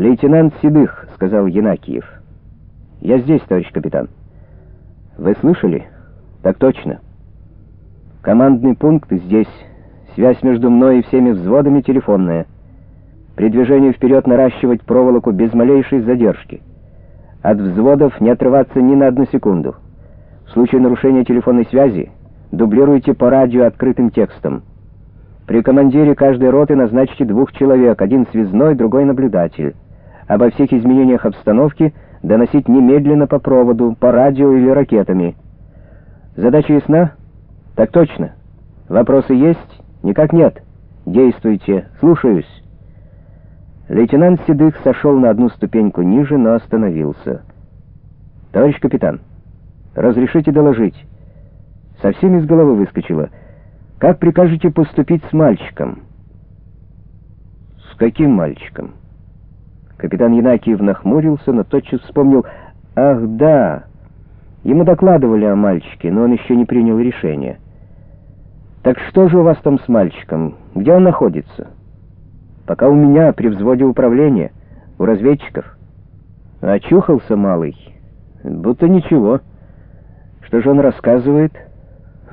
«Лейтенант Седых», — сказал Янакиев. «Я здесь, товарищ капитан». «Вы слышали?» «Так точно». «Командный пункт здесь. Связь между мной и всеми взводами телефонная. При движении вперед наращивать проволоку без малейшей задержки. От взводов не отрываться ни на одну секунду. В случае нарушения телефонной связи дублируйте по радио открытым текстом». При командире каждой роты назначьте двух человек, один связной, другой наблюдатель. Обо всех изменениях обстановки доносить немедленно по проводу, по радио или ракетами. Задача ясна? Так точно. Вопросы есть? Никак нет. Действуйте. Слушаюсь. Лейтенант Седых сошел на одну ступеньку ниже, но остановился. Товарищ капитан, разрешите доложить. Совсем из головы выскочило — как прикажете поступить с мальчиком? С каким мальчиком? Капитан Янакиев нахмурился, но тотчас вспомнил, ах да, ему докладывали о мальчике, но он еще не принял решение. Так что же у вас там с мальчиком? Где он находится? Пока у меня при взводе управления, у разведчиков. Очухался малый, будто ничего. Что же он рассказывает?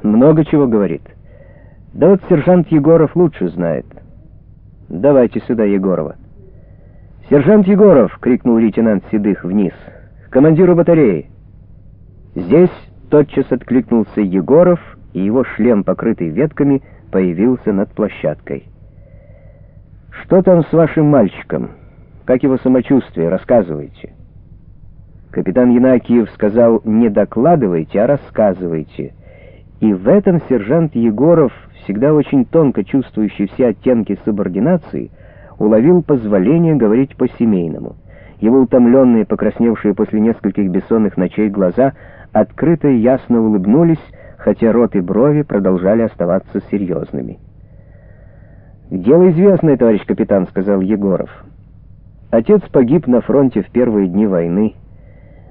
Много чего говорит. Да вот сержант Егоров лучше знает. Давайте сюда Егорова. «Сержант Егоров!» — крикнул лейтенант Седых вниз. «Командиру батареи!» Здесь тотчас откликнулся Егоров, и его шлем, покрытый ветками, появился над площадкой. «Что там с вашим мальчиком? Как его самочувствие? Рассказывайте». Капитан Янакиев сказал «не докладывайте, а рассказывайте». И в этом сержант Егоров, всегда очень тонко чувствующий все оттенки субординации, уловил позволение говорить по-семейному. Его утомленные, покрасневшие после нескольких бессонных ночей глаза открыто и ясно улыбнулись, хотя рот и брови продолжали оставаться серьезными. «Дело известное, товарищ капитан», — сказал Егоров. Отец погиб на фронте в первые дни войны.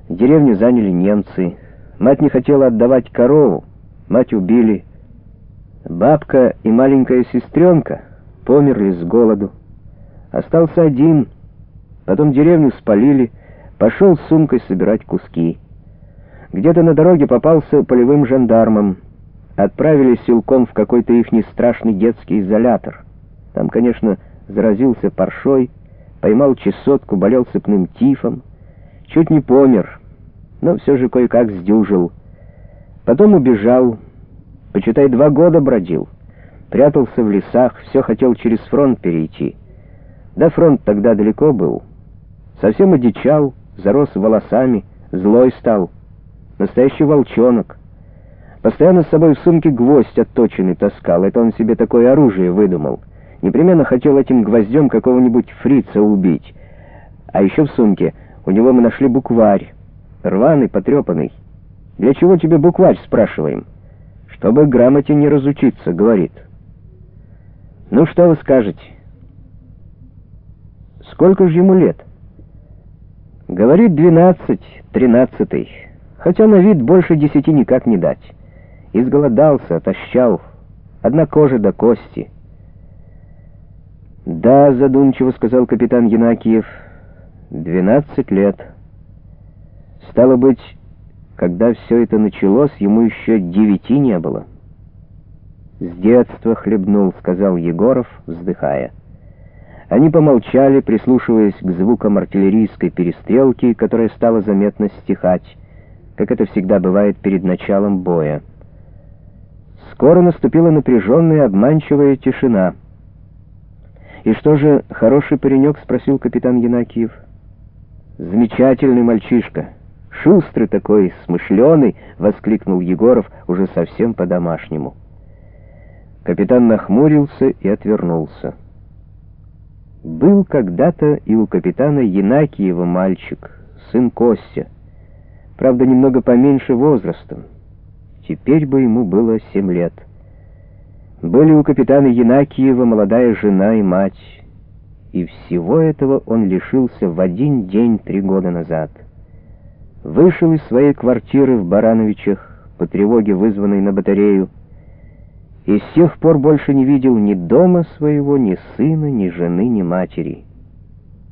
Деревню заняли немцы. Мать не хотела отдавать корову. Мать убили. Бабка и маленькая сестренка померли с голоду. Остался один. Потом деревню спалили. Пошел с сумкой собирать куски. Где-то на дороге попался полевым жандармом. Отправили силком в какой-то ихний страшный детский изолятор. Там, конечно, заразился паршой, поймал чесотку, болел сыпным тифом. Чуть не помер, но все же кое-как сдюжил. Потом убежал, почитай, два года бродил. Прятался в лесах, все хотел через фронт перейти. Да фронт тогда далеко был. Совсем одичал, зарос волосами, злой стал. Настоящий волчонок. Постоянно с собой в сумке гвоздь отточенный таскал. Это он себе такое оружие выдумал. Непременно хотел этим гвоздем какого-нибудь фрица убить. А еще в сумке у него мы нашли букварь. Рваный, потрепанный. «Для чего тебе букварь?» — спрашиваем. «Чтобы грамоте не разучиться», — говорит. «Ну, что вы скажете?» «Сколько же ему лет?» «Говорит, двенадцать, тринадцатый, хотя на вид больше десяти никак не дать. Изголодался, отощал, одна кожа до кости». «Да», — задумчиво сказал капитан Янакиев, — «двенадцать лет. Стало быть, когда все это началось, ему еще девяти не было. «С детства хлебнул», — сказал Егоров, вздыхая. Они помолчали, прислушиваясь к звукам артиллерийской перестрелки, которая стала заметно стихать, как это всегда бывает перед началом боя. Скоро наступила напряженная обманчивая тишина. «И что же, хороший паренек?» — спросил капитан Янакиев. «Замечательный мальчишка». «Шустрый такой, смышленый!» — воскликнул Егоров уже совсем по-домашнему. Капитан нахмурился и отвернулся. Был когда-то и у капитана Янакиева мальчик, сын Костя. Правда, немного поменьше возрастом. Теперь бы ему было семь лет. Были у капитана Янакиева молодая жена и мать. И всего этого он лишился в один день три года назад — вышел из своей квартиры в Барановичах по тревоге, вызванной на батарею, и с тех пор больше не видел ни дома своего, ни сына, ни жены, ни матери.